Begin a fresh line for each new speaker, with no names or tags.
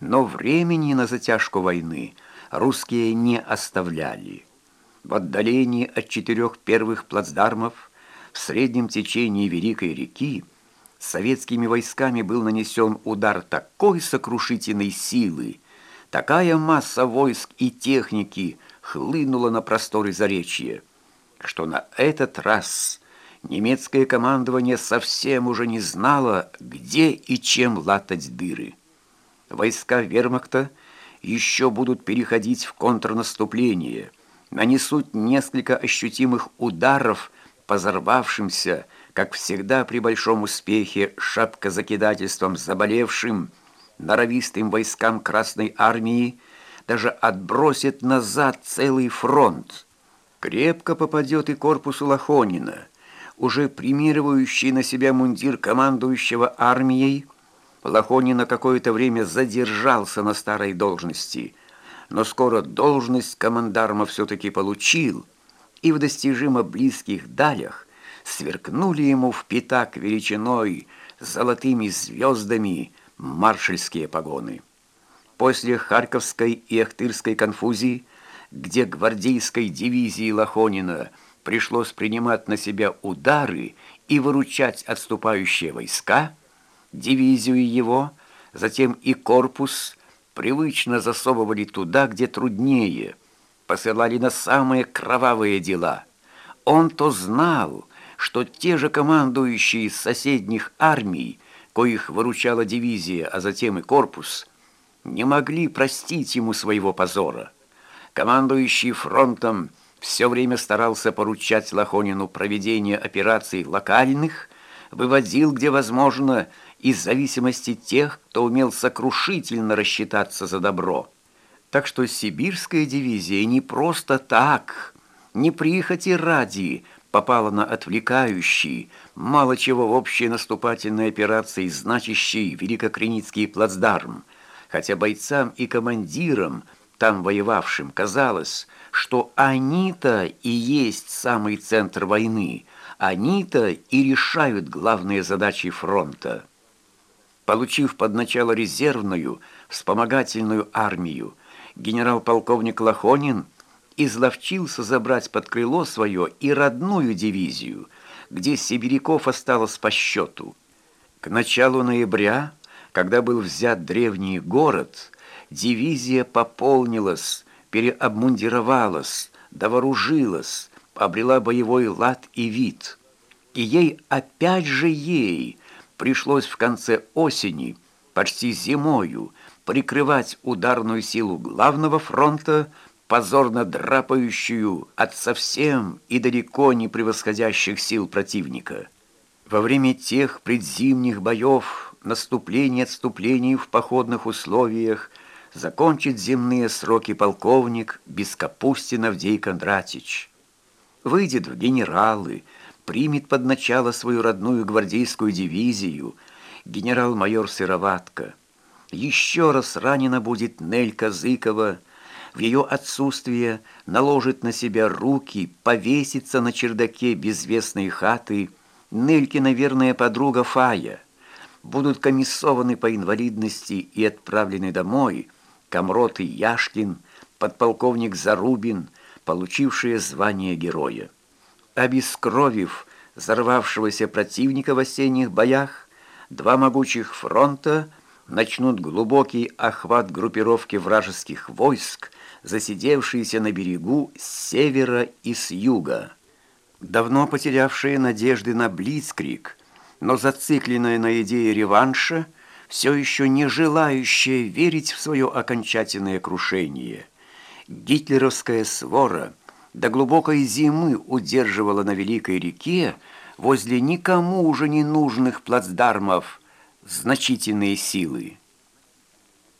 Но времени на затяжку войны русские не оставляли. В отдалении от четырех первых плацдармов в среднем течении Великой реки советскими войсками был нанесен удар такой сокрушительной силы, такая масса войск и техники хлынула на просторы Заречья, что на этот раз немецкое командование совсем уже не знало, где и чем латать дыры. Войска вермахта еще будут переходить в контрнаступление, нанесут несколько ощутимых ударов по взорвавшимся, как всегда при большом успехе, шапкозакидательством заболевшим, норовистым войскам Красной Армии, даже отбросит назад целый фронт. Крепко попадет и корпусу Лохонина, уже примировающий на себя мундир командующего армией, Лохонин на какое-то время задержался на старой должности, но скоро должность командарма все-таки получил, и в достижимо близких далях сверкнули ему в пятак величиной золотыми звездами маршальские погоны. После Харьковской и Ахтырской конфузии, где гвардейской дивизии Лохонина пришлось принимать на себя удары и выручать отступающие войска, дивизию его, затем и корпус привычно засовывали туда, где труднее, посылали на самые кровавые дела. Он-то знал, что те же командующие из соседних армий, коих выручала дивизия, а затем и корпус, не могли простить ему своего позора. Командующий фронтом все время старался поручать Лохонину проведение операций локальных, выводил, где возможно, из зависимости тех, кто умел сокрушительно рассчитаться за добро. Так что сибирская дивизия не просто так, не прихоти ради попала на отвлекающий, мало чего в общей наступательной операции значащий Великокреницкий плацдарм, хотя бойцам и командирам, там воевавшим, казалось, что они-то и есть самый центр войны, они-то и решают главные задачи фронта. Получив под начало резервную, вспомогательную армию, генерал-полковник Лохонин изловчился забрать под крыло свое и родную дивизию, где сибиряков осталось по счету. К началу ноября, когда был взят древний город, дивизия пополнилась, переобмундировалась, довооружилась, обрела боевой лад и вид. И ей, опять же ей, пришлось в конце осени, почти зимою, прикрывать ударную силу главного фронта, позорно драпающую от совсем и далеко не превосходящих сил противника. Во время тех предзимних боев наступление отступлений в походных условиях закончит земные сроки полковник Бескапустин Авдей Кондратич. Выйдет в генералы, примет под начало свою родную гвардейскую дивизию генерал-майор Сыроватка. Еще раз ранена будет Нелька Зыкова, в ее отсутствие наложит на себя руки, повесится на чердаке безвестной хаты Нельки, наверное, подруга Фая. Будут комиссованы по инвалидности и отправлены домой Комрот и Яшкин, подполковник Зарубин, получившие звание героя обескровив взорвавшегося противника в осенних боях, два могучих фронта начнут глубокий охват группировки вражеских войск, засидевшиеся на берегу с севера и с юга. Давно потерявшие надежды на Блицкрик, но зацикленная на идее реванша, все еще не желающая верить в свое окончательное крушение. Гитлеровская свора – до глубокой зимы удерживала на Великой реке возле никому уже не нужных плацдармов значительные силы.